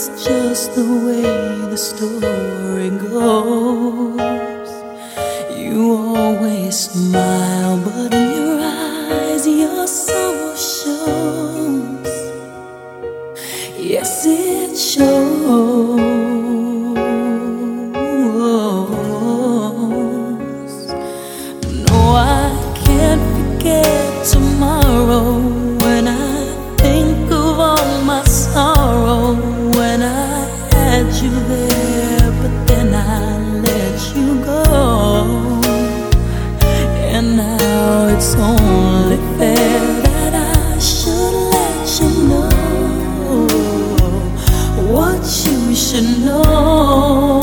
that's just the way the story goes. You always smile, but in your eyes, your soul shows. Yes, it shows. No, I can't forget tomorrow And now it's only fair that I should let you know what you should know.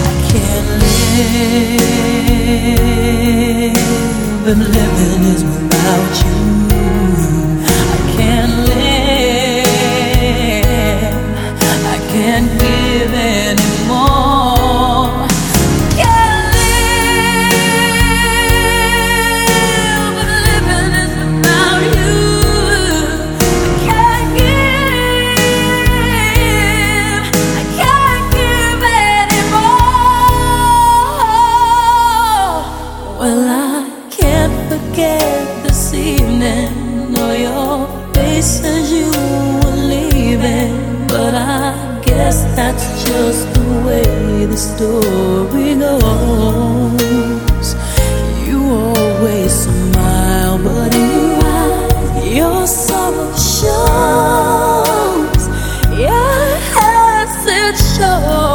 I can't live if living is without you. I can't live. I can't They you were leaving, but I guess that's just the way the story goes. You always smile, but in your eyes, your sorrow shows. Yes, it shows.